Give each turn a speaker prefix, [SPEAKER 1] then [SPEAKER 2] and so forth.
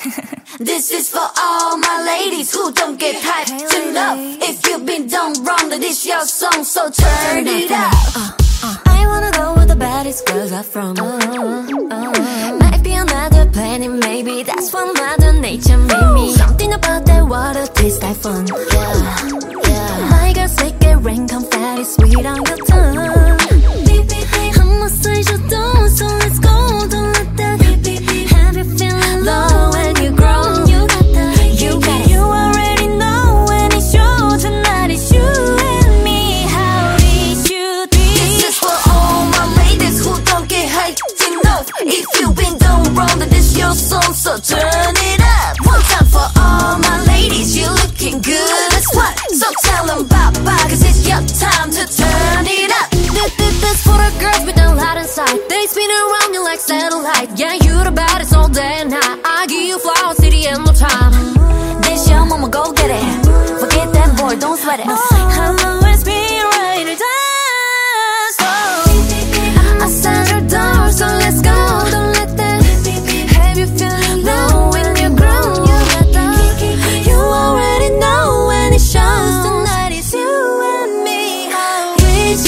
[SPEAKER 1] This is for all my ladies who don't get hyped enough. If you've been done wrong, then this your song, so turn it up. Uh, uh.
[SPEAKER 2] I wanna go where the baddest girls are from. Uh, Might be another planet, maybe that's what Mother Nature made me. Something about that water tastes like fun. Yeah, yeah. My girl say get rain confetti sweet on your tongue.
[SPEAKER 1] If you've been done wrong, then this your song, so turn it up. One time for all my ladies, you're looking good as what? So tell them bye bye, cause it's your time to turn it up.
[SPEAKER 2] This, this, this for the girls with a lot inside. They spin around you like satellite. Yeah, you the baddest all day and night. I give you flowers to the end of time.
[SPEAKER 1] This your mama, go get it. Forget that boy, don't sweat it. many shows tonight. It's you and me. I'll reach